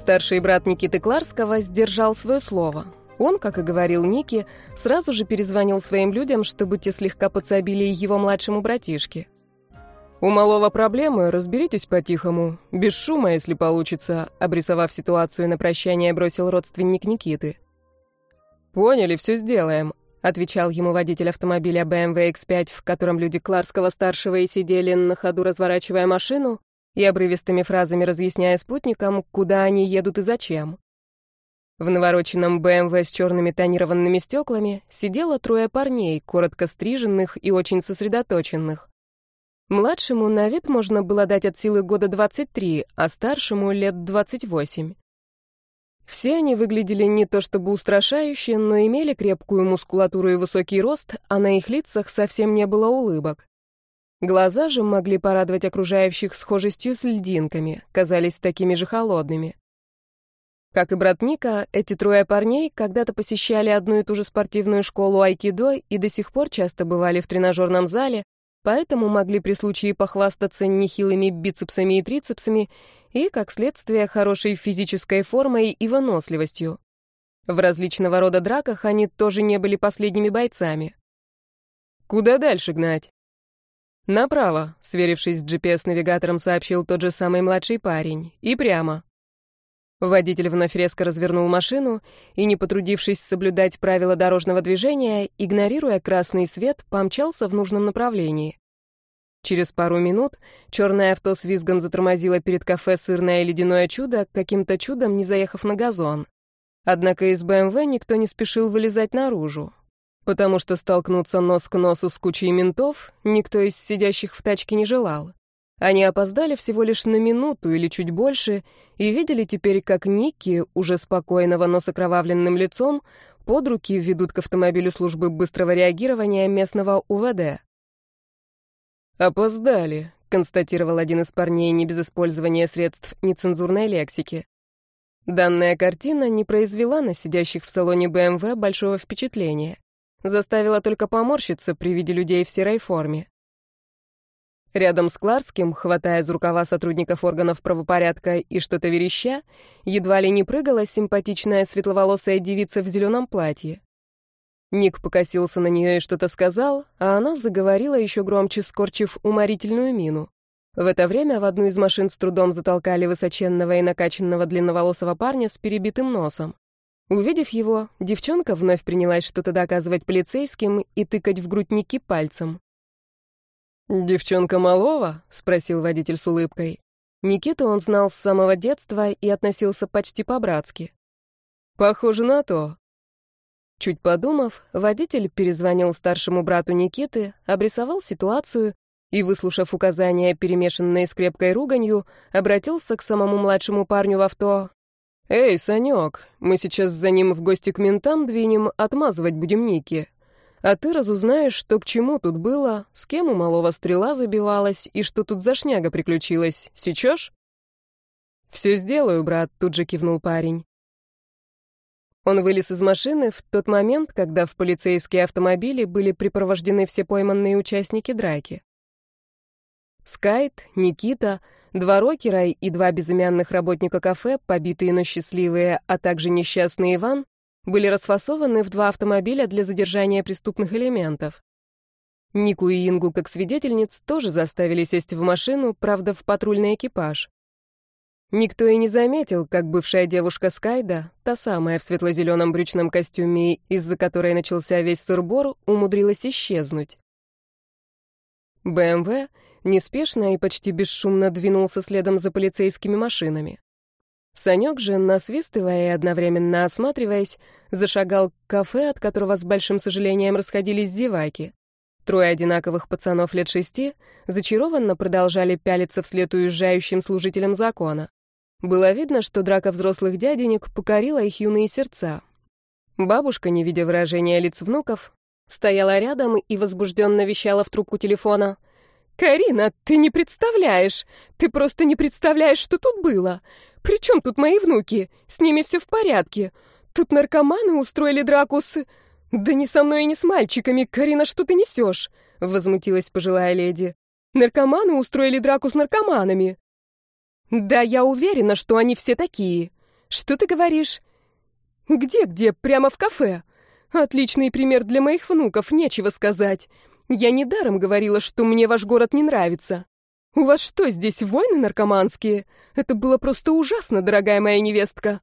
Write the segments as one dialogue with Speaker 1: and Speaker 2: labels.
Speaker 1: Старший брат Никиты Кларского сдержал свое слово. Он, как и говорил Ники, сразу же перезвонил своим людям, чтобы те слегка подсобили его младшему братишке. «У малого проблемы, разберитесь по-тихому. Без шума, если получится», обрисовав ситуацию на прощание, бросил родственник Никиты. «Поняли, все сделаем», — отвечал ему водитель автомобиля BMW X5, в котором люди Кларского-старшего и сидели на ходу, разворачивая машину, и обрывистыми фразами разъясняя спутникам, куда они едут и зачем. В навороченном БМВ с черными тонированными стеклами сидело трое парней, коротко стриженных и очень сосредоточенных. Младшему на вид можно было дать от силы года 23, а старшему — лет 28. Все они выглядели не то чтобы устрашающе, но имели крепкую мускулатуру и высокий рост, а на их лицах совсем не было улыбок. Глаза же могли порадовать окружающих схожестью с льдинками, казались такими же холодными. Как и брат Ника, эти трое парней когда-то посещали одну и ту же спортивную школу айкидо и до сих пор часто бывали в тренажерном зале, поэтому могли при случае похвастаться нехилыми бицепсами и трицепсами и, как следствие, хорошей физической формой и выносливостью. В различного рода драках они тоже не были последними бойцами. «Куда дальше гнать?» «Направо», — сверившись с GPS-навигатором, сообщил тот же самый младший парень. «И прямо». Водитель вновь резко развернул машину и, не потрудившись соблюдать правила дорожного движения, игнорируя красный свет, помчался в нужном направлении. Через пару минут черное авто с визгом затормозило перед кафе «Сырное ледяное чудо», каким-то чудом не заехав на газон. Однако из БМВ никто не спешил вылезать наружу потому что столкнуться нос к носу с кучей ментов никто из сидящих в тачке не желал. Они опоздали всего лишь на минуту или чуть больше и видели теперь, как Ники, уже спокойного, но с окровавленным лицом, под руки ведут к автомобилю службы быстрого реагирования местного УВД. «Опоздали», — констатировал один из парней не без использования средств нецензурной лексики. Данная картина не произвела на сидящих в салоне БМВ большого впечатления заставила только поморщиться при виде людей в серой форме. Рядом с Кларским, хватая за рукава сотрудников органов правопорядка и что-то вереща, едва ли не прыгала симпатичная светловолосая девица в зеленом платье. Ник покосился на нее и что-то сказал, а она заговорила еще громче, скорчив уморительную мину. В это время в одну из машин с трудом затолкали высоченного и накачанного длинноволосого парня с перебитым носом. Увидев его, девчонка вновь принялась что-то доказывать полицейским и тыкать в грудь Ники пальцем. «Девчонка малого?» — спросил водитель с улыбкой. Никиту он знал с самого детства и относился почти по-братски. «Похоже на то». Чуть подумав, водитель перезвонил старшему брату Никиты, обрисовал ситуацию и, выслушав указания, перемешанные с крепкой руганью, обратился к самому младшему парню в авто, «Эй, Санек, мы сейчас за ним в гости к ментам двинем, отмазывать будем Ники. А ты разузнаешь, что к чему тут было, с кем у малого стрела забивалась и что тут за шняга приключилась. Сечешь?» «Все сделаю, брат», — тут же кивнул парень. Он вылез из машины в тот момент, когда в полицейские автомобили были припровождены все пойманные участники драки. Скайт, Никита — Два рокера и два безымянных работника кафе, побитые, но счастливые, а также несчастный Иван, были расфасованы в два автомобиля для задержания преступных элементов. Нику и Ингу, как свидетельниц, тоже заставили сесть в машину, правда, в патрульный экипаж. Никто и не заметил, как бывшая девушка Скайда, та самая в светло-зеленом брючном костюме, из-за которой начался весь сырбор, умудрилась исчезнуть. БМВ неспешно и почти бесшумно двинулся следом за полицейскими машинами. Санек же, насвистывая и одновременно осматриваясь, зашагал к кафе, от которого с большим сожалением расходились зеваки. Трое одинаковых пацанов лет шести зачарованно продолжали пялиться вслед уезжающим служителям закона. Было видно, что драка взрослых дяденек покорила их юные сердца. Бабушка, не видя выражения лиц внуков, стояла рядом и возбужденно вещала в трубку телефона — «Карина, ты не представляешь! Ты просто не представляешь, что тут было! При чем тут мои внуки? С ними все в порядке. Тут наркоманы устроили драку с... Да не со мной и не с мальчиками, Карина, что ты несешь?» Возмутилась пожилая леди. «Наркоманы устроили драку с наркоманами». «Да, я уверена, что они все такие. Что ты говоришь? Где-где? Прямо в кафе? Отличный пример для моих внуков, нечего сказать. Я недаром говорила, что мне ваш город не нравится. У вас что, здесь войны наркоманские? Это было просто ужасно, дорогая моя невестка.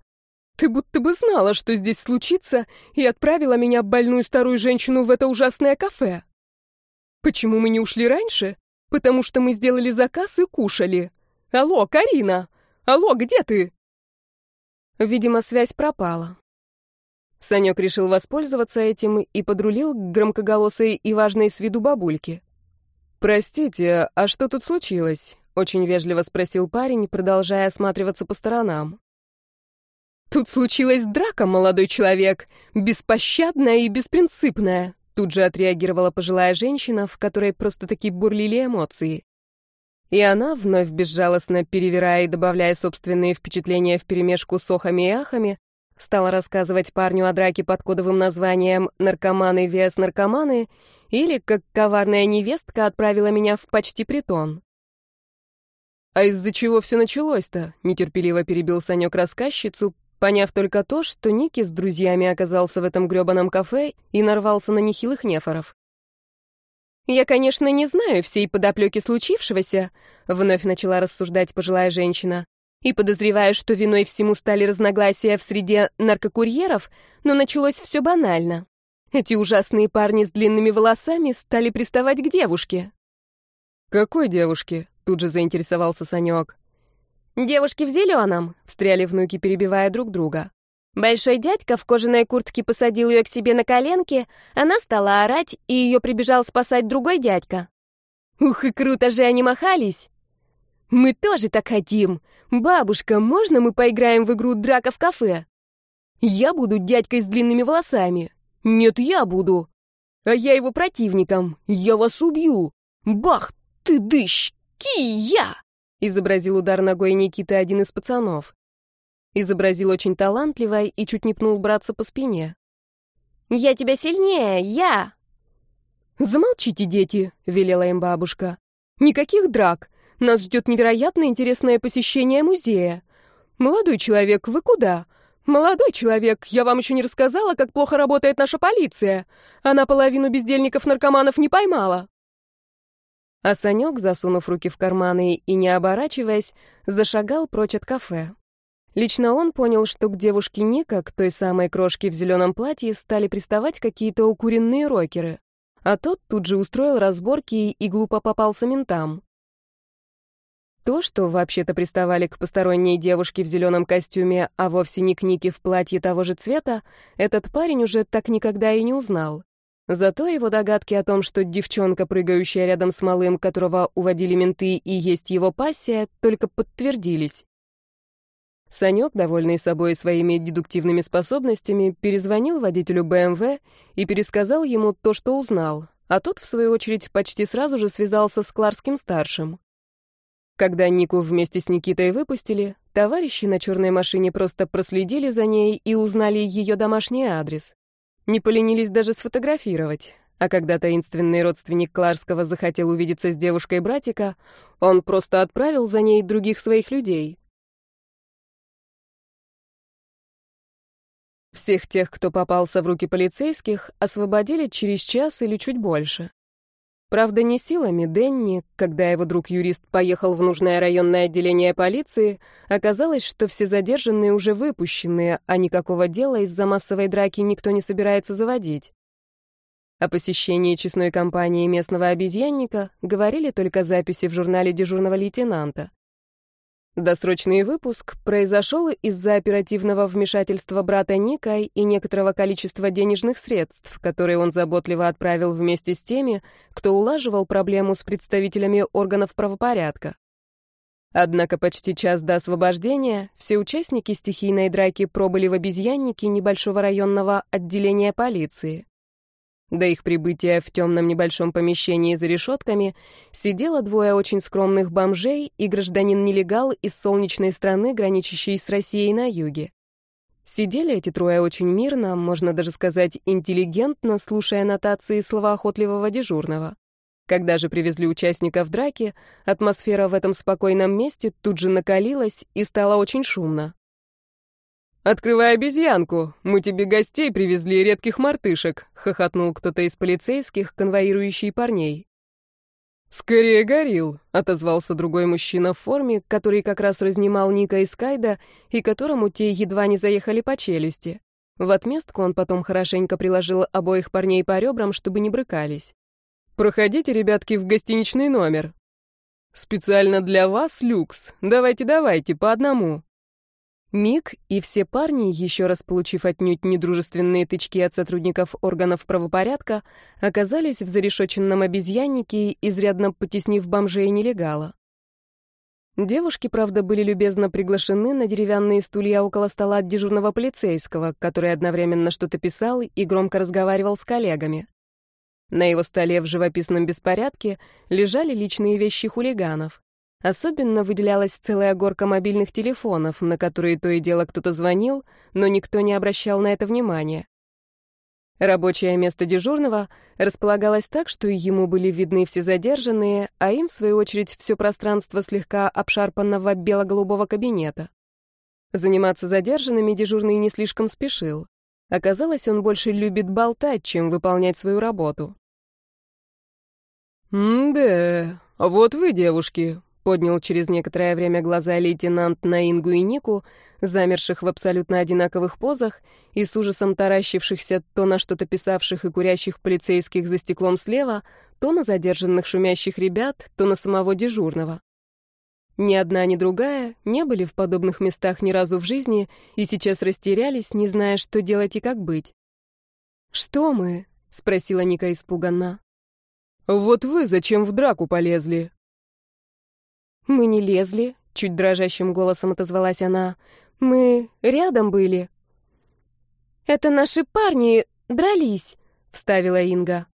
Speaker 1: Ты будто бы знала, что здесь случится, и отправила меня, больную старую женщину, в это ужасное кафе. Почему мы не ушли раньше? Потому что мы сделали заказ и кушали. Алло, Карина! Алло, где ты? Видимо, связь пропала. Санек решил воспользоваться этим и подрулил к громкоголосой и важной с виду бабульке. «Простите, а что тут случилось?» — очень вежливо спросил парень, продолжая осматриваться по сторонам. «Тут случилась драка, молодой человек, беспощадная и беспринципная», тут же отреагировала пожилая женщина, в которой просто-таки бурлили эмоции. И она, вновь безжалостно перевирая и добавляя собственные впечатления вперемешку с охами и ахами, стала рассказывать парню о драке под кодовым названием «Наркоманы vs наркоманы» или «Как коварная невестка отправила меня в почти притон». «А из-за чего все началось-то?» — нетерпеливо перебил Санек рассказчицу, поняв только то, что Ники с друзьями оказался в этом грёбаном кафе и нарвался на нехилых нефоров. «Я, конечно, не знаю всей подоплеки случившегося», — вновь начала рассуждать пожилая женщина, «и подозреваю, что виной всему стали разногласия в среде наркокурьеров, но началось все банально. Эти ужасные парни с длинными волосами стали приставать к девушке». «Какой девушке?» — тут же заинтересовался Санек. «Девушки в зеленом», — встряли внуки, перебивая друг друга. Большой дядька в кожаной куртке посадил ее к себе на коленки, она стала орать, и ее прибежал спасать другой дядька. Ух, и круто же они махались! Мы тоже так хотим. Бабушка, можно мы поиграем в игру «Драка в кафе»? Я буду дядькой с длинными волосами. Нет, я буду. А я его противником. Я вас убью. Бах, ты дыщ, ки-я! Изобразил удар ногой Никиты один из пацанов. Изобразил очень талантливо и чуть не пнул братца по спине. «Я тебя сильнее, я!» «Замолчите, дети», — велела им бабушка. «Никаких драк. Нас ждет невероятно интересное посещение музея. Молодой человек, вы куда? Молодой человек, я вам еще не рассказала, как плохо работает наша полиция. Она половину бездельников-наркоманов не поймала». А Санек, засунув руки в карманы и не оборачиваясь, зашагал прочь от кафе. Лично он понял, что к девушке Ника, к той самой крошке в зеленом платье, стали приставать какие-то укуренные рокеры. А тот тут же устроил разборки и глупо попался ментам. То, что вообще-то приставали к посторонней девушке в зеленом костюме, а вовсе не к Нике в платье того же цвета, этот парень уже так никогда и не узнал. Зато его догадки о том, что девчонка, прыгающая рядом с малым, которого уводили менты, и есть его пассия, только подтвердились. Санек, довольный собой и своими дедуктивными способностями, перезвонил водителю БМВ и пересказал ему то, что узнал, а тот, в свою очередь, почти сразу же связался с Кларским-старшим. Когда Нику вместе с Никитой выпустили, товарищи на черной машине просто проследили за ней и узнали ее домашний адрес. Не поленились даже сфотографировать. А когда таинственный родственник Кларского захотел увидеться с девушкой братика, он просто отправил за ней других своих людей. Всех тех, кто попался в руки полицейских, освободили через час или чуть больше. Правда, не силами Денни, когда его друг-юрист поехал в нужное районное отделение полиции, оказалось, что все задержанные уже выпущены, а никакого дела из-за массовой драки никто не собирается заводить. О посещении честной компании местного обезьянника говорили только записи в журнале дежурного лейтенанта. Досрочный выпуск произошел из-за оперативного вмешательства брата Ника и некоторого количества денежных средств, которые он заботливо отправил вместе с теми, кто улаживал проблему с представителями органов правопорядка. Однако почти час до освобождения все участники стихийной драки пробыли в обезьяннике небольшого районного отделения полиции. До их прибытия в темном небольшом помещении за решетками сидело двое очень скромных бомжей и гражданин-нелегал из солнечной страны, граничащей с Россией на юге. Сидели эти трое очень мирно, можно даже сказать интеллигентно, слушая нотации словоохотливого дежурного. Когда же привезли участников драки, атмосфера в этом спокойном месте тут же накалилась и стало очень шумно. Открывай обезьянку, мы тебе гостей привезли редких мартышек», — хохотнул кто-то из полицейских, конвоирующий парней. «Скорее горил», — отозвался другой мужчина в форме, который как раз разнимал Ника и Скайда, и которому те едва не заехали по челюсти. В отместку он потом хорошенько приложил обоих парней по ребрам, чтобы не брыкались. «Проходите, ребятки, в гостиничный номер. Специально для вас люкс. Давайте-давайте, по одному». Мик и все парни, еще раз получив отнюдь недружественные тычки от сотрудников органов правопорядка, оказались в зарешоченном обезьяннике, изрядно потеснив бомжей и нелегала. Девушки, правда, были любезно приглашены на деревянные стулья около стола от дежурного полицейского, который одновременно что-то писал и громко разговаривал с коллегами. На его столе в живописном беспорядке лежали личные вещи хулиганов. Особенно выделялась целая горка мобильных телефонов, на которые то и дело кто-то звонил, но никто не обращал на это внимания. Рабочее место дежурного располагалось так, что ему были видны все задержанные, а им, в свою очередь, все пространство слегка обшарпанного бело-голубого кабинета. Заниматься задержанными дежурный не слишком спешил. Оказалось, он больше любит болтать, чем выполнять свою работу. «М-да, вот вы, девушки, Поднял через некоторое время глаза лейтенант на Ингу и Нику, замерших в абсолютно одинаковых позах и с ужасом таращившихся то на что-то писавших и курящих полицейских за стеклом слева, то на задержанных шумящих ребят, то на самого дежурного. Ни одна, ни другая не были в подобных местах ни разу в жизни и сейчас растерялись, не зная, что делать и как быть. «Что мы?» — спросила Ника испуганно. «Вот вы зачем в драку полезли?» «Мы не лезли», — чуть дрожащим голосом отозвалась она. «Мы рядом были». «Это наши парни дрались», — вставила Инга.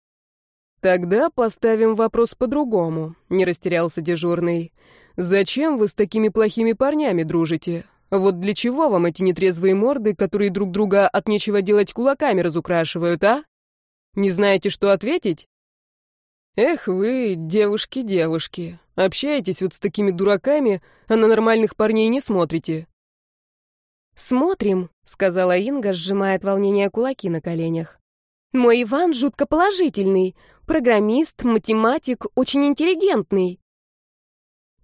Speaker 1: «Тогда поставим вопрос по-другому», — не растерялся дежурный. «Зачем вы с такими плохими парнями дружите? Вот для чего вам эти нетрезвые морды, которые друг друга от нечего делать кулаками разукрашивают, а? Не знаете, что ответить?» «Эх вы, девушки-девушки, общаетесь вот с такими дураками, а на нормальных парней не смотрите». «Смотрим», — сказала Инга, сжимая от волнения кулаки на коленях. «Мой Иван жутко положительный, программист, математик, очень интеллигентный».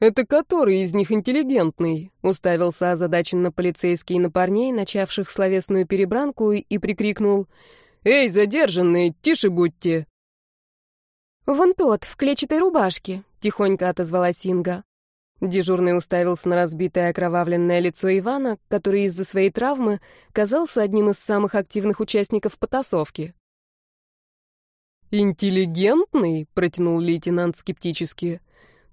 Speaker 2: «Это который из них интеллигентный?» — уставился озадаченно полицейский на парней, начавших словесную перебранку, и прикрикнул. «Эй, задержанные, тише будьте!»
Speaker 1: «Вон тот, в клетчатой рубашке», — тихонько отозвалась Инга. Дежурный уставился на разбитое окровавленное лицо Ивана, который из-за своей травмы казался одним из самых активных участников потасовки.
Speaker 2: «Интеллигентный?» — протянул лейтенант скептически.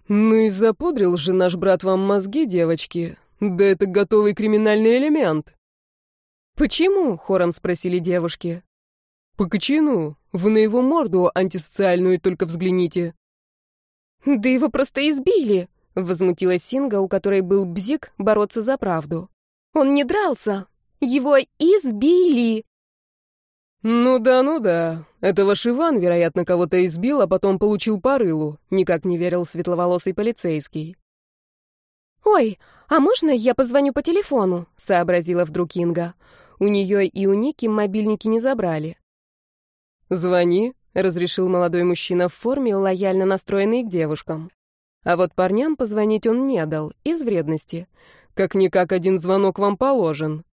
Speaker 2: «Ну и запудрил же наш брат вам мозги, девочки. Да это готовый криминальный элемент».
Speaker 1: «Почему?» — хором спросили девушки.
Speaker 2: «По кочану. Вы на его морду антисоциальную только взгляните».
Speaker 1: «Да его просто избили!» — возмутилась Синга, у которой был бзик бороться за правду. «Он не дрался! Его избили!»
Speaker 2: «Ну да, ну да. Это ваш Иван, вероятно, кого-то избил, а потом получил по рылу», — никак не верил светловолосый полицейский.
Speaker 1: «Ой, а можно я позвоню по телефону?» — сообразила вдруг Инга. У нее и у Ники мобильники не забрали.
Speaker 2: «Звони», — разрешил молодой мужчина в форме, лояльно настроенный к девушкам. А вот парням позвонить он не дал, из вредности. Как-никак один звонок вам положен.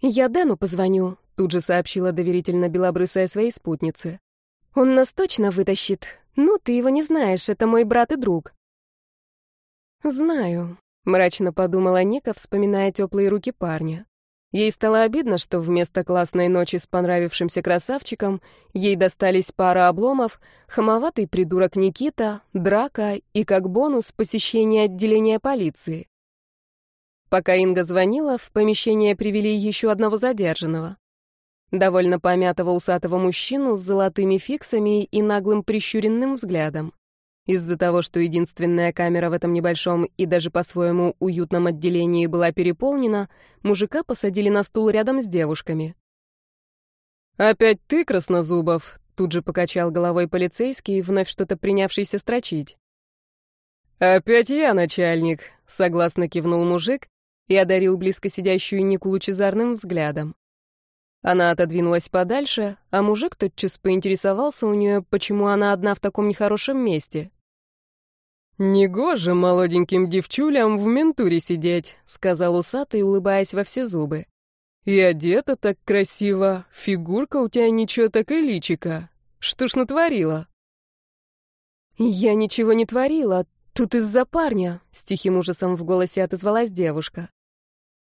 Speaker 1: «Я Дэну позвоню», — тут же сообщила доверительно белобрысая своей спутнице. «Он нас точно вытащит. Ну, ты его не знаешь, это мой брат и друг». «Знаю», — мрачно подумала Ника, вспоминая теплые руки парня. Ей стало обидно, что вместо классной ночи с понравившимся красавчиком ей достались пара обломов, хамоватый придурок Никита, драка и, как бонус, посещение отделения полиции. Пока Инга звонила, в помещение привели еще одного задержанного. Довольно помятого усатого мужчину с золотыми фиксами и наглым прищуренным взглядом. Из-за того, что единственная камера в этом небольшом и даже по-своему уютном отделении была переполнена, мужика посадили на стул рядом с девушками.
Speaker 2: «Опять ты, Краснозубов?» — тут же покачал головой полицейский, вновь что-то принявшийся строчить. «Опять я, начальник», — согласно кивнул мужик
Speaker 1: и одарил близко сидящую Нику лучезарным взглядом. Она отодвинулась подальше, а мужик тотчас поинтересовался у нее, почему она одна в таком нехорошем месте.
Speaker 2: «Негоже молоденьким девчулям в ментуре сидеть», — сказал усатый, улыбаясь во все зубы. «И одета так красиво, фигурка у тебя ничего так и личика. Что ж натворила?»
Speaker 1: «Я ничего не творила, тут из-за парня», — с тихим ужасом в голосе отозвалась девушка.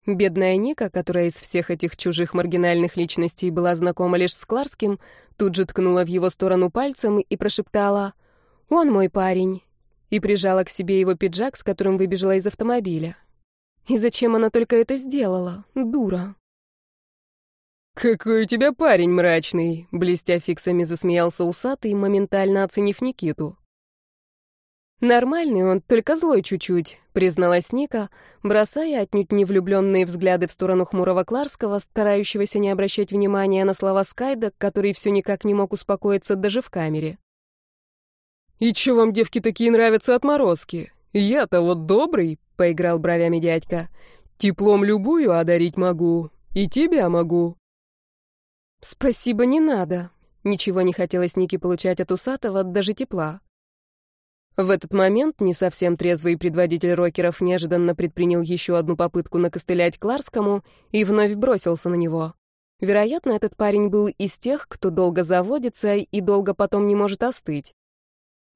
Speaker 1: Бедная Ника, которая из всех этих чужих маргинальных личностей была знакома лишь с Кларским, тут же ткнула в его сторону пальцем и прошептала «Он мой парень» и прижала к себе его пиджак, с которым выбежала из автомобиля. И зачем она только это сделала? Дура.
Speaker 2: «Какой у тебя парень мрачный!» — блестя фиксами засмеялся усатый, моментально оценив Никиту.
Speaker 1: «Нормальный он, только злой чуть-чуть», — призналась Ника, бросая отнюдь не влюбленные взгляды в сторону хмурого Кларского, старающегося не обращать внимания на слова Скайда, который все никак не мог успокоиться даже в камере.
Speaker 2: «И чё вам, девки, такие нравятся отморозки? Я-то вот добрый», — поиграл бровями дядька. «Теплом любую одарить могу, и тебя могу».
Speaker 1: «Спасибо, не надо». Ничего не хотелось Нике получать от усатого, даже тепла. В этот момент не совсем трезвый предводитель рокеров неожиданно предпринял еще одну попытку накостылять Кларскому и вновь бросился на него. Вероятно, этот парень был из тех, кто долго заводится и долго потом не может остыть.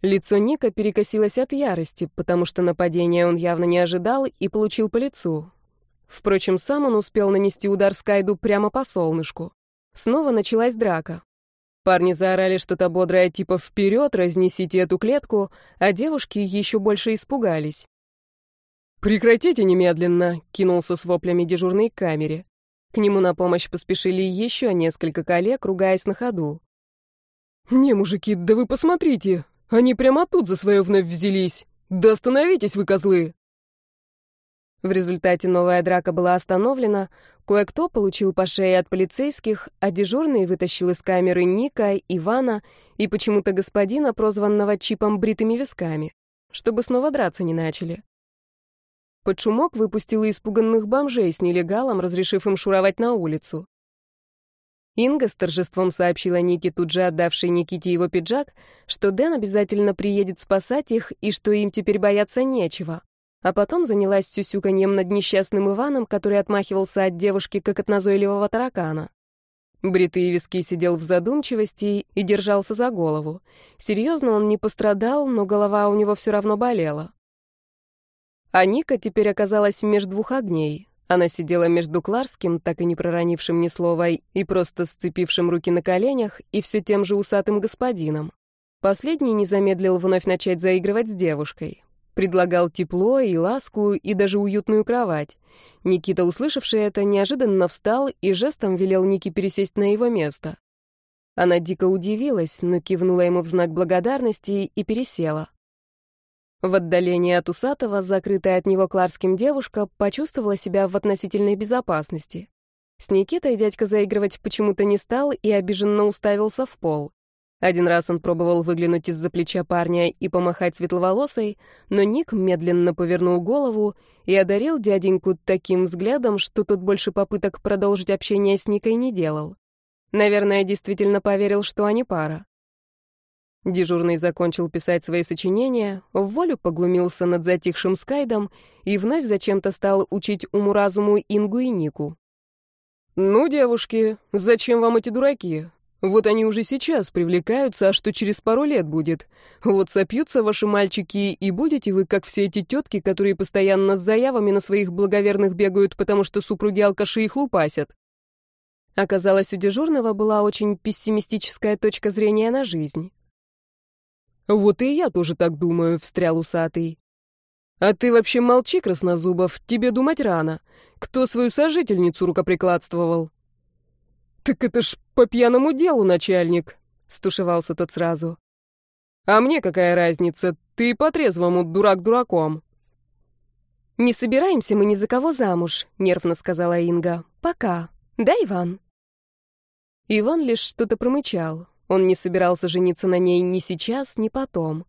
Speaker 1: Лицо Ника перекосилось от ярости, потому что нападения он явно не ожидал и получил по лицу. Впрочем, сам он успел нанести удар Скайду прямо по солнышку. Снова началась драка. Парни заорали что-то бодрое типа «Вперед, разнесите эту клетку», а девушки еще больше испугались.
Speaker 2: «Прекратите немедленно!» — кинулся с воплями дежурной к камере.
Speaker 1: К нему на помощь поспешили еще несколько коллег, ругаясь на ходу.
Speaker 2: «Не, мужики, да вы посмотрите! Они прямо тут за свое вновь взялись! Да остановитесь вы, козлы!»
Speaker 1: В результате новая драка была остановлена, кое-кто получил по шее от полицейских, а дежурный вытащил из камеры Ника, Ивана и почему-то господина, прозванного Чипом бритыми висками, чтобы снова драться не начали. Под шумок выпустил испуганных бомжей с нелегалом, разрешив им шуровать на улицу. Инга с торжеством сообщила Нике, тут же отдавшей Никите его пиджак, что Дэн обязательно приедет спасать их и что им теперь бояться нечего а потом занялась сюсюканьем над несчастным Иваном, который отмахивался от девушки, как от назойливого таракана. Бритый виски сидел в задумчивости и держался за голову. Серьезно, он не пострадал, но голова у него все равно болела. А Ника теперь оказалась между двух огней. Она сидела между Кларским, так и не проронившим ни слова, и просто сцепившим руки на коленях, и все тем же усатым господином. Последний не замедлил вновь начать заигрывать с девушкой. Предлагал тепло и ласку, и даже уютную кровать. Никита, услышавший это, неожиданно встал и жестом велел Нике пересесть на его место. Она дико удивилась, но кивнула ему в знак благодарности и пересела. В отдалении от усатого, закрытая от него Кларским девушка, почувствовала себя в относительной безопасности. С Никитой дядька заигрывать почему-то не стал и обиженно уставился в пол. Один раз он пробовал выглянуть из-за плеча парня и помахать светловолосой, но Ник медленно повернул голову и одарил дяденьку таким взглядом, что тот больше попыток продолжить общение с Никой не делал. Наверное, действительно поверил, что они пара. Дежурный закончил писать свои сочинения, в волю поглумился над затихшим Скайдом и вновь зачем-то стал учить уму-разуму Ингу и Нику.
Speaker 2: «Ну, девушки, зачем вам эти дураки? Вот они уже сейчас привлекаются, а что через пару лет будет? Вот сопьются ваши мальчики, и будете вы, как все эти тетки, которые постоянно с заявами на своих благоверных бегают, потому что супруги алкаши их лупасят.
Speaker 1: Оказалось, у дежурного была очень пессимистическая точка зрения на жизнь.
Speaker 2: «Вот и я тоже так думаю», — встрял усатый. «А ты вообще молчи, Краснозубов, тебе думать рано. Кто свою сожительницу рукоприкладствовал?» «Так это ж по пьяному делу, начальник», — стушевался тот сразу. «А мне какая разница? Ты по-трезвому дурак дураком».
Speaker 1: «Не собираемся мы ни за кого замуж», — нервно сказала Инга. «Пока. Да, Иван?» Иван лишь что-то промычал. Он не собирался жениться на ней ни сейчас, ни потом.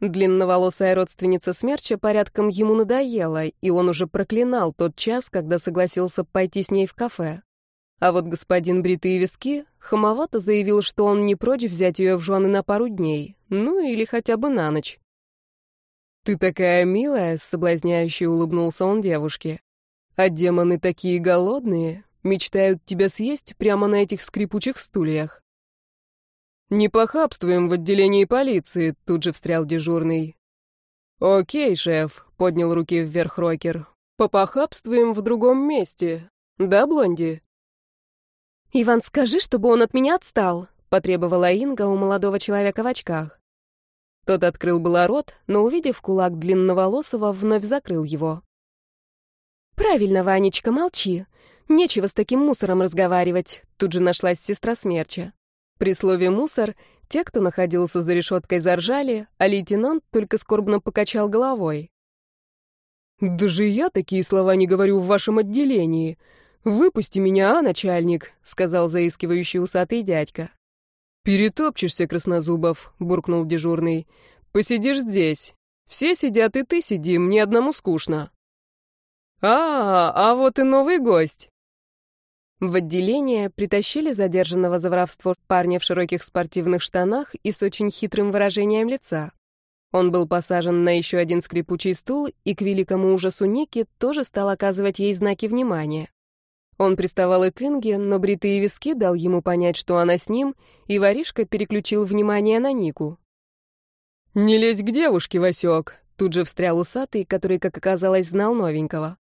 Speaker 1: Длинноволосая родственница Смерча порядком ему надоела, и он уже проклинал тот час, когда согласился пойти с ней в кафе. А вот господин Бритые Виски хамовато заявил, что он не прочь взять ее в жены на пару дней, ну или хотя бы на ночь. «Ты такая милая», — соблазняюще улыбнулся он девушке. «А демоны такие голодные, мечтают тебя съесть прямо на этих скрипучих стульях». «Не похабствуем в отделении полиции», — тут же встрял дежурный. «Окей, шеф», — поднял руки вверх Рокер. «Попохабствуем в другом месте. Да, Блонди?»
Speaker 2: «Иван, скажи, чтобы он от меня отстал», — потребовала Инга у молодого человека в очках.
Speaker 1: Тот открыл было рот, но, увидев кулак длинноволосого, вновь закрыл его.
Speaker 2: «Правильно, Ванечка, молчи. Нечего с таким мусором разговаривать», — тут же нашлась сестра Смерча.
Speaker 1: При слове «мусор» те, кто находился за решеткой, заржали, а лейтенант только скорбно покачал головой. «Даже я такие слова не говорю в вашем отделении», «Выпусти меня, а, начальник», — сказал заискивающий усатый дядька. «Перетопчешься, Краснозубов», — буркнул дежурный. «Посидишь здесь. Все сидят, и ты сиди, мне одному скучно». «А, а вот и новый гость». В отделение притащили задержанного за воровство парня в широких спортивных штанах и с очень хитрым выражением лица. Он был посажен на еще один скрипучий стул и, к великому ужасу Ники, тоже стал оказывать ей знаки внимания. Он приставал и к Инге, но бритые виски дал ему понять, что она с ним, и воришка переключил внимание на Нику. «Не лезь к девушке, Васек!» Тут же встрял усатый, который, как оказалось, знал новенького.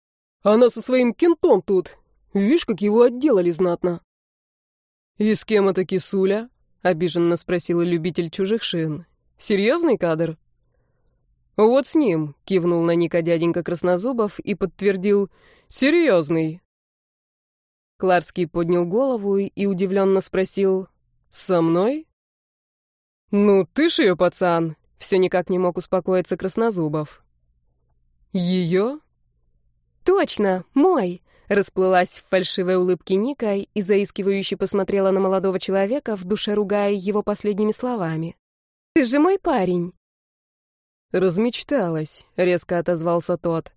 Speaker 3: «Она со своим кентом тут! Видишь, как его отделали знатно!»
Speaker 1: «И с кем это кисуля?» — обиженно спросил любитель чужих шин. «Серьезный кадр?» «Вот с ним», — кивнул на Ника дяденька Краснозубов и подтвердил «серьезный». Кларский поднял голову и удивленно спросил «Со мной?» «Ну, ты ж ее, пацан!» — все никак не мог успокоиться Краснозубов. «Ее?»
Speaker 2: «Точно, мой!» — расплылась в фальшивой улыбке Ника и заискивающе посмотрела на молодого человека, в душе ругая его последними словами. «Ты же мой парень!»
Speaker 1: «Размечталась», — резко отозвался тот.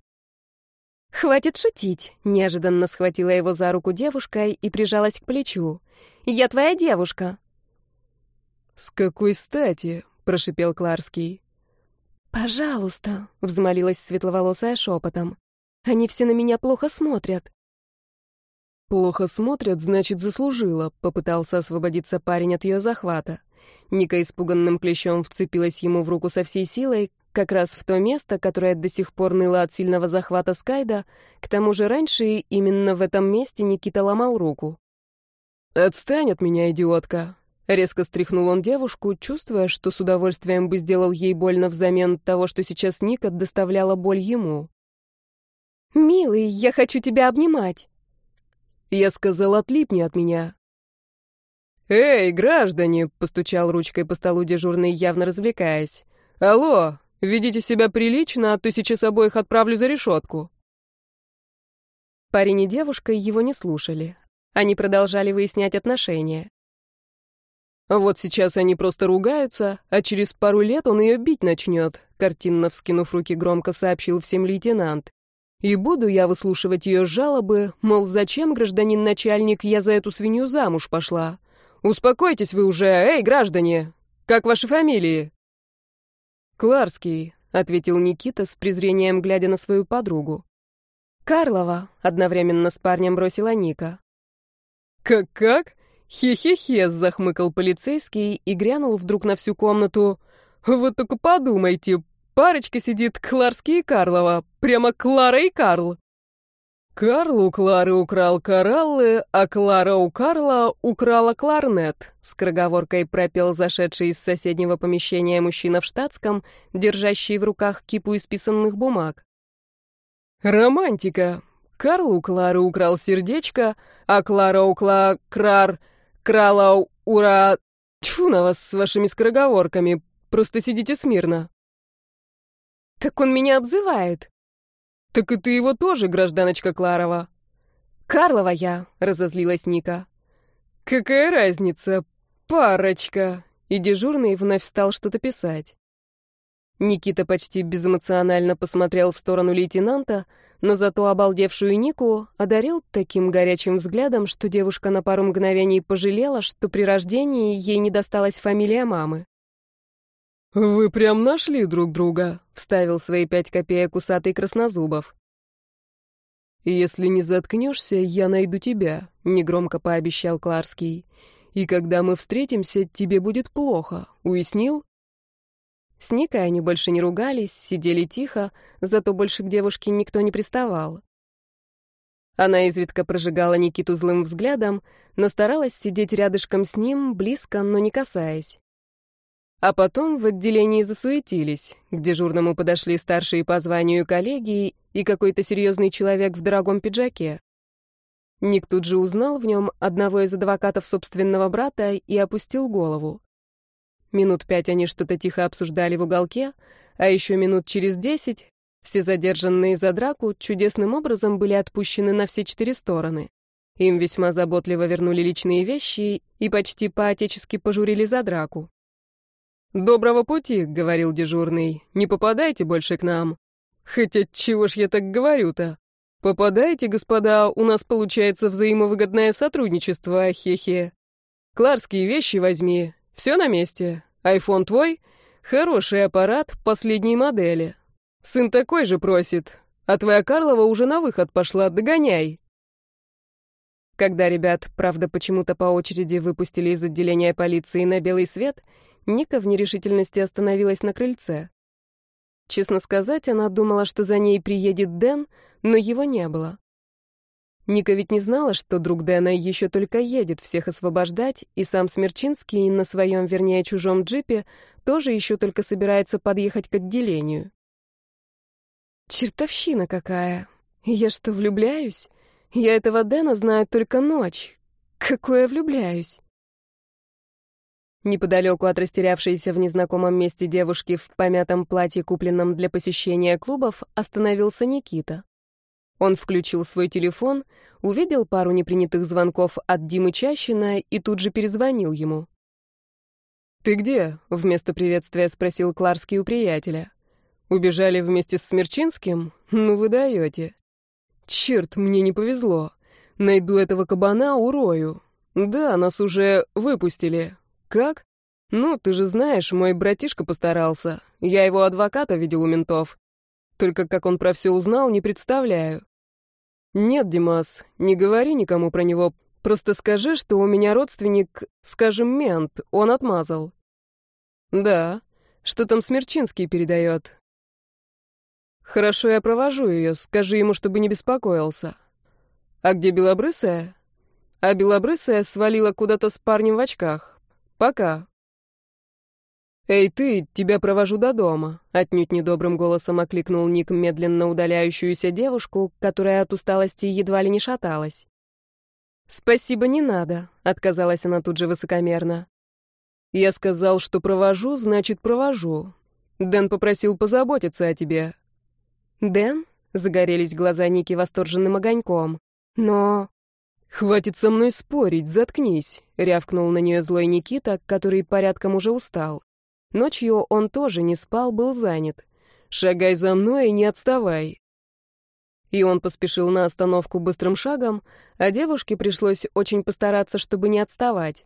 Speaker 2: «Хватит шутить», — неожиданно схватила его за руку девушка и прижалась к плечу. «Я твоя девушка».
Speaker 1: «С какой стати?» — прошипел Кларский.
Speaker 2: «Пожалуйста», — взмолилась светловолосая шепотом. «Они все на меня плохо смотрят».
Speaker 1: «Плохо смотрят, значит, заслужила», — попытался освободиться парень от ее захвата. Ника испуганным клещом вцепилась ему в руку со всей силой, как раз в то место, которое до сих пор ныло от сильного захвата Скайда, к тому же раньше именно в этом месте Никита ломал руку. «Отстань от меня, идиотка!» Резко стряхнул он девушку, чувствуя, что с удовольствием бы сделал ей больно взамен того, что сейчас Ника доставляла боль ему.
Speaker 2: «Милый, я хочу тебя обнимать!»
Speaker 1: Я сказал, отлипни от меня. «Эй, граждане!» — постучал ручкой по столу дежурный, явно развлекаясь. «Алло, Ведите себя прилично, а то сейчас обоих отправлю за решетку». Парень и девушка его не слушали. Они продолжали выяснять отношения. Вот сейчас они просто ругаются, а через пару лет он ее бить начнет, картинно вскинув руки, громко сообщил всем лейтенант. И буду я выслушивать ее жалобы, мол, зачем, гражданин начальник, я за эту свинью замуж пошла. Успокойтесь вы уже, эй, граждане! Как ваши фамилии? «Кларский», — ответил Никита с презрением, глядя на свою подругу.
Speaker 2: «Карлова», — одновременно с парнем бросила Ника.
Speaker 1: «Как-как? Хе-хе-хе», — захмыкал полицейский и грянул вдруг на всю комнату. «Вот только подумайте, парочка сидит Кларский и Карлова, прямо Клара и Карл». Карл у Клары украл кораллы, а Клара у Карла украла кларнет. С кроговоркой пропел зашедший из соседнего помещения мужчина в штатском, держащий в руках кипу исписанных бумаг. Романтика. Карл у Клары украл сердечко, а Клара укла крар, крала ура... Тьфу на вас с вашими скороговорками. Просто сидите смирно.
Speaker 2: Так он меня обзывает.
Speaker 1: «Так и ты его тоже, гражданочка Кларова».
Speaker 2: «Карлова я», — разозлилась Ника.
Speaker 1: «Какая разница? Парочка». И дежурный вновь стал что-то писать. Никита почти безэмоционально посмотрел в сторону лейтенанта, но зато обалдевшую Нику одарил таким горячим взглядом, что девушка на пару мгновений пожалела, что при рождении ей не досталась фамилия мамы.
Speaker 2: «Вы прям нашли друг друга», — вставил свои пять копеек усатый Краснозубов. «Если не заткнешься, я найду тебя», — негромко пообещал Кларский. «И когда мы встретимся, тебе будет плохо. Уяснил?»
Speaker 1: С Никой они больше не ругались, сидели тихо, зато больше к девушке никто не приставал. Она изредка прожигала Никиту злым взглядом, но старалась сидеть рядышком с ним, близко, но не касаясь. А потом в отделении засуетились. К дежурному подошли старшие по званию коллеги и какой-то серьезный человек в дорогом пиджаке. Ник тут же узнал в нем одного из адвокатов собственного брата и опустил голову. Минут пять они что-то тихо обсуждали в уголке, а еще минут через десять все задержанные за драку чудесным образом были отпущены на все четыре стороны. Им весьма заботливо вернули личные вещи и почти по-отечески пожурили за драку.
Speaker 2: «Доброго пути», — говорил дежурный, — «не попадайте больше к нам». «Хотя чего ж я так говорю-то? Попадайте, господа, у нас получается взаимовыгодное сотрудничество, хе-хе. Кларские вещи возьми, все на месте. Айфон твой? Хороший аппарат последней модели. Сын такой же просит. А твоя Карлова уже на выход пошла, догоняй.
Speaker 1: Когда ребят, правда, почему-то по очереди выпустили из отделения полиции на белый свет, Ника в нерешительности остановилась на крыльце. Честно сказать, она думала, что за ней приедет Дэн, но его не было. Ника ведь не знала, что друг Дэна еще только едет всех освобождать, и сам Смерчинский на своем, вернее, чужом джипе тоже еще только собирается подъехать к отделению. Чертовщина какая! Я что, влюбляюсь? Я этого Дэна знаю только ночь. Какое влюбляюсь? Неподалеку от растерявшейся в незнакомом месте девушки в помятом платье, купленном для посещения клубов, остановился Никита. Он включил свой телефон, увидел пару непринятых звонков от Димы Чащина и тут же перезвонил ему.
Speaker 2: «Ты где?» — вместо приветствия спросил Кларский у приятеля. «Убежали вместе с Смерчинским? Ну вы даете. Черт, мне не повезло. Найду этого кабана, урою. Да, нас уже выпустили. Как? Ну, ты же знаешь, мой братишка постарался. Я его адвоката видел у ментов. Только как он про все узнал, не представляю. «Нет, Димас, не говори никому про него. Просто скажи, что у меня родственник, скажем, мент, он отмазал». «Да. Что там Смерчинский передает?» «Хорошо, я провожу ее. Скажи ему, чтобы не беспокоился». «А где Белобрысая?» «А Белобрысая свалила куда-то с парнем в очках. Пока». «Эй, ты, тебя провожу до дома», — отнюдь недобрым голосом окликнул Ник медленно удаляющуюся девушку, которая от усталости едва ли не шаталась. «Спасибо, не надо», — отказалась она тут же высокомерно. «Я сказал, что провожу, значит, провожу. Дэн попросил позаботиться о тебе».
Speaker 1: «Дэн?» — загорелись глаза Ники восторженным огоньком. «Но...»
Speaker 2: «Хватит со мной спорить, заткнись», — рявкнул на нее злой Никита, который порядком уже устал. Ночью он тоже не спал, был занят. «Шагай за мной и не отставай». И он поспешил на остановку быстрым шагом, а девушке пришлось очень постараться, чтобы не отставать.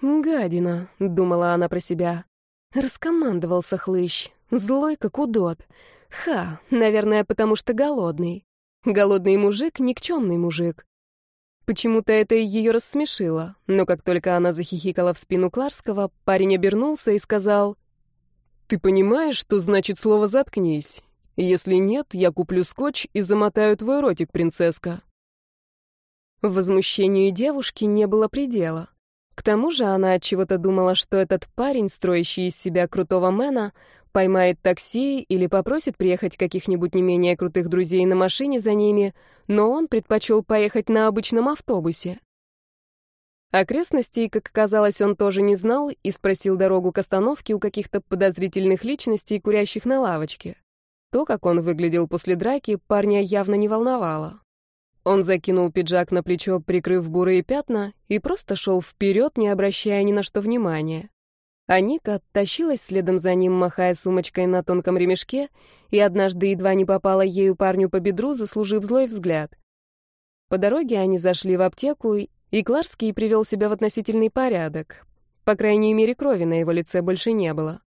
Speaker 2: «Гадина», — думала она про себя. Раскомандовался хлыщ, злой как удот. Ха, наверное, потому что голодный. Голодный мужик — никчемный мужик. Почему-то это ее рассмешило, но как только она захихикала в спину Кларского, парень обернулся и сказал, «Ты понимаешь, что значит слово «заткнись»? Если нет, я куплю скотч и замотаю твой ротик, принцесска». Возмущению девушки не было предела. К тому же она от чего-то думала, что этот парень, строящий из себя крутого мэна, поймает такси или попросит приехать каких-нибудь не менее крутых друзей на машине за ними, но он предпочел поехать на обычном автобусе. Окрестностей, как оказалось, он тоже не знал и спросил дорогу к остановке у каких-то подозрительных личностей, курящих на лавочке. То, как он выглядел после драки, парня явно не волновало. Он закинул пиджак на плечо, прикрыв бурые пятна, и просто шел вперед, не обращая ни на что внимания.
Speaker 1: А Ника тащилась следом за ним, махая сумочкой на тонком ремешке, и однажды едва не попала ею парню по бедру, заслужив злой взгляд. По дороге они зашли в аптеку, и Кларский привел себя в относительный порядок. По крайней мере, крови на его лице больше не было.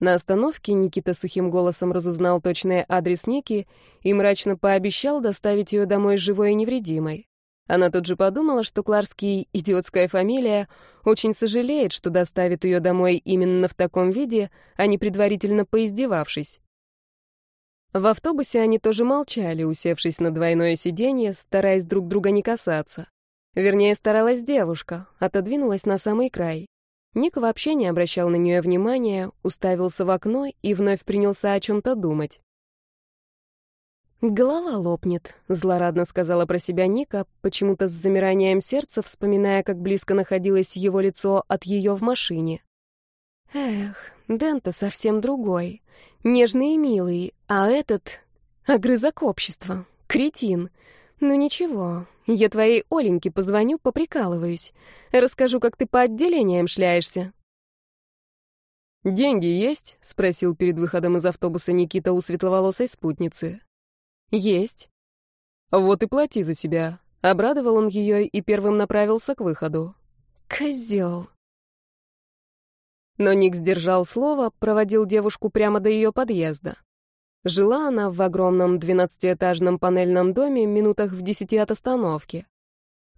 Speaker 1: На остановке Никита сухим голосом разузнал точный адрес Ники и мрачно пообещал доставить ее домой живой и невредимой. Она тут же подумала, что Кларский, идиотская фамилия, очень сожалеет, что доставит ее домой именно в таком виде, а не предварительно поиздевавшись. В автобусе они тоже молчали, усевшись на двойное сиденье, стараясь друг друга не касаться. Вернее, старалась девушка, отодвинулась на самый край. Ник вообще не обращал на нее внимания, уставился в окно и вновь принялся о чем-то думать. «Голова лопнет», — злорадно сказала про себя Ника, почему-то с замиранием сердца, вспоминая, как близко находилось его лицо от ее в машине. «Эх, Дента совсем другой, нежный и милый, а этот — огрызок общества, кретин. Ну ничего, я твоей Оленьке позвоню, поприкалываюсь. Расскажу, как ты по отделениям шляешься.
Speaker 2: «Деньги есть?» — спросил перед выходом из автобуса Никита у светловолосой спутницы.
Speaker 1: «Есть».
Speaker 2: «Вот и плати за себя». Обрадовал он ее и первым направился к выходу.
Speaker 1: «Козел».
Speaker 2: Но Ник сдержал слово, проводил девушку прямо до ее подъезда. Жила она в огромном двенадцатиэтажном панельном доме минутах в десяти от остановки.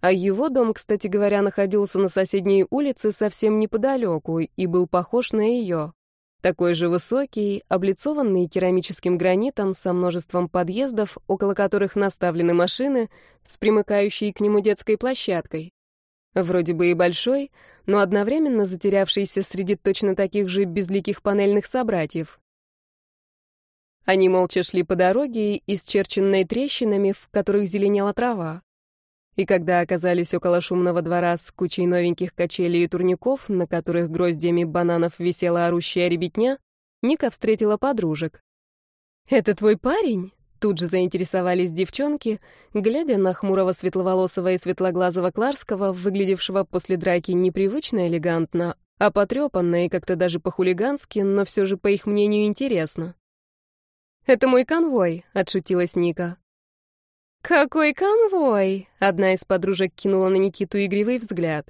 Speaker 2: А его дом, кстати говоря, находился на соседней улице совсем неподалеку и был похож на ее. Такой же высокий, облицованный керамическим гранитом со множеством подъездов, около которых наставлены машины с примыкающей к нему детской площадкой. Вроде бы и большой, но одновременно затерявшийся среди точно таких же безликих панельных собратьев. Они молча шли по дороге, исчерченной трещинами, в которых зеленела трава. И когда оказались около шумного двора с кучей новеньких качелей и турников, на которых гроздьями бананов висела орущая ребятня, Ника встретила подружек.
Speaker 1: «Это твой парень?» Тут же заинтересовались девчонки, глядя на хмурого светловолосого и светлоглазого Кларского, выглядевшего после драки непривычно элегантно, а потрепанно и как-то даже по-хулигански, но все же, по их мнению, интересно.
Speaker 2: «Это мой конвой», — отшутилась Ника.
Speaker 1: «Какой конвой?» — одна из подружек кинула на Никиту игривый взгляд.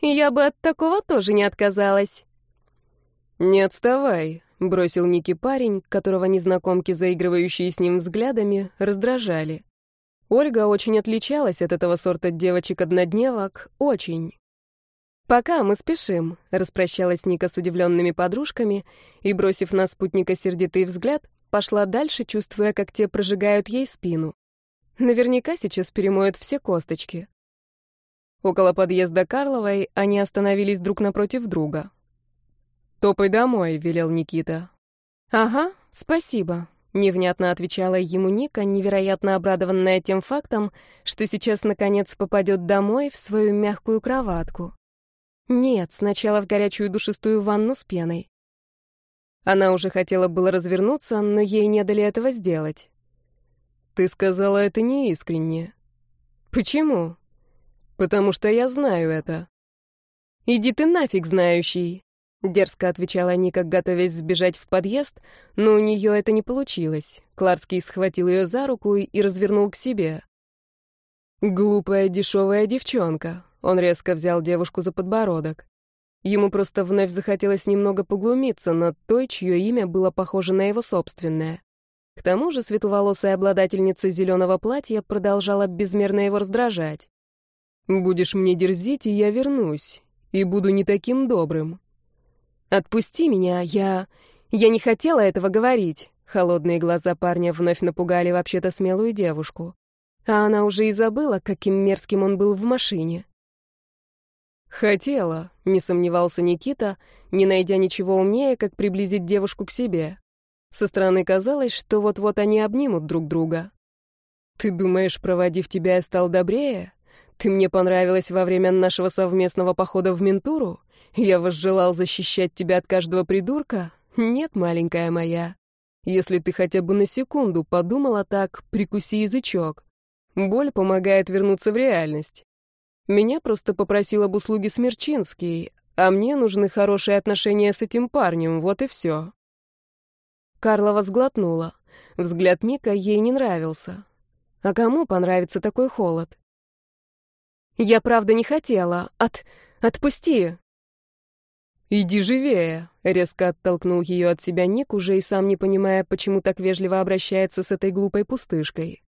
Speaker 1: «Я бы от такого тоже не отказалась».
Speaker 2: «Не отставай», — бросил Ники парень, которого незнакомки, заигрывающие с ним взглядами, раздражали. Ольга очень отличалась от этого сорта девочек-однодневок, очень.
Speaker 1: «Пока мы спешим», — распрощалась Ника с удивленными подружками и, бросив на спутника сердитый взгляд, Пошла дальше, чувствуя, как те прожигают ей спину. Наверняка сейчас перемоют все косточки.
Speaker 2: Около подъезда Карловой они остановились друг напротив друга. «Топай домой», — велел Никита.
Speaker 1: «Ага, спасибо», — невнятно отвечала ему Ника, невероятно обрадованная тем фактом, что сейчас наконец попадет домой в свою мягкую кроватку. Нет, сначала в горячую душистую ванну с пеной. Она уже хотела было развернуться, но ей не дали этого сделать.
Speaker 2: «Ты сказала это неискренне».
Speaker 1: «Почему?»
Speaker 2: «Потому что я знаю это».
Speaker 1: «Иди ты нафиг, знающий!» Дерзко отвечала Ника, готовясь сбежать в подъезд, но у нее это не получилось. Кларский схватил ее за руку и развернул к себе.
Speaker 2: «Глупая дешевая девчонка», — он резко взял девушку за подбородок. Ему просто вновь захотелось немного поглумиться над той, чье имя было похоже на его собственное. К тому же светловолосая обладательница зеленого платья продолжала безмерно его раздражать. «Будешь мне дерзить, и я вернусь, и буду не таким добрым».
Speaker 1: «Отпусти меня, я... я не хотела этого говорить». Холодные глаза парня вновь напугали вообще-то смелую девушку. А она уже и забыла, каким мерзким он был в машине.
Speaker 2: «Хотела», — не сомневался Никита, не найдя ничего умнее, как приблизить девушку к себе. Со стороны казалось, что вот-вот они обнимут друг друга. «Ты думаешь, проводив тебя, я стал добрее? Ты мне понравилась во время нашего совместного похода в Ментуру? Я возжелал защищать тебя от каждого придурка? Нет, маленькая моя. Если ты хотя бы на секунду подумала так, прикуси язычок. Боль помогает вернуться в реальность. Меня просто попросил об услуге Смерчинский, а мне нужны хорошие отношения с этим парнем, вот и все.
Speaker 1: Карлова сглотнула. Взгляд Ника ей не нравился. А кому понравится такой холод? Я правда не хотела. От... Отпусти.
Speaker 2: Иди живее, резко оттолкнул ее от себя Ник, уже и сам не понимая, почему так вежливо обращается с этой глупой пустышкой.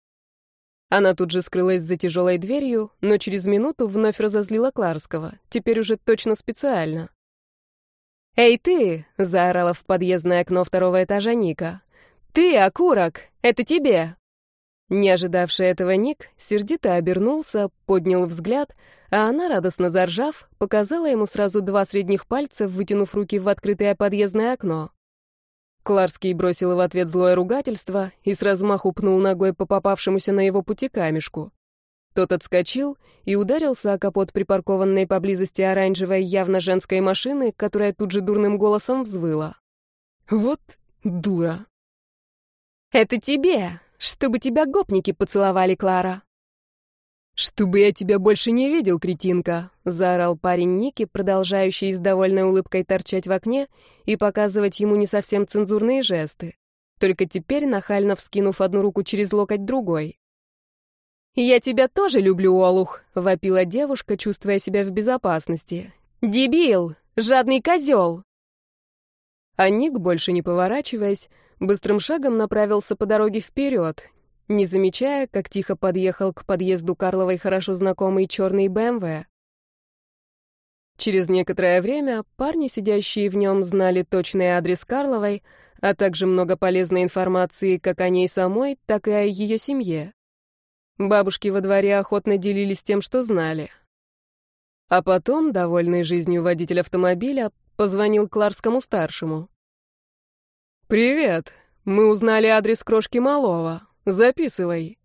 Speaker 2: Она тут же скрылась за тяжелой дверью, но через минуту вновь разозлила Кларского, теперь уже точно специально.
Speaker 1: «Эй, ты!» — заорала в подъездное окно второго этажа Ника. «Ты, окурок! Это тебе!»
Speaker 2: Не ожидавший этого Ник сердито обернулся, поднял взгляд, а она, радостно заржав, показала ему сразу два средних пальца, вытянув руки в открытое подъездное окно. Кларский бросил в ответ злое ругательство и с размаху пнул ногой по попавшемуся на его пути камешку. Тот отскочил и ударился о капот припаркованной поблизости оранжевой явно женской машины, которая тут же дурным голосом взвыла. Вот дура.
Speaker 1: «Это тебе! Чтобы тебя гопники поцеловали, Клара!»
Speaker 2: «Чтобы я тебя больше не видел, кретинка!» — заорал парень Ники, продолжающий с довольной улыбкой торчать в окне и показывать ему не совсем цензурные жесты, только теперь нахально вскинув одну руку через локоть другой.
Speaker 1: «Я тебя тоже люблю, Олух!» — вопила девушка, чувствуя себя в безопасности. «Дебил! Жадный козел!»
Speaker 2: А Ник, больше не поворачиваясь, быстрым шагом направился по дороге вперед, не замечая, как тихо подъехал к подъезду Карловой хорошо знакомый черный БМВ. Через некоторое время парни, сидящие в нем, знали точный адрес Карловой, а также много полезной информации как о ней самой, так и о ее семье. Бабушки во дворе охотно делились тем, что знали. А потом, довольный жизнью водитель автомобиля, позвонил Кларскому-старшему. «Привет. Мы узнали адрес крошки Малова. Записывай».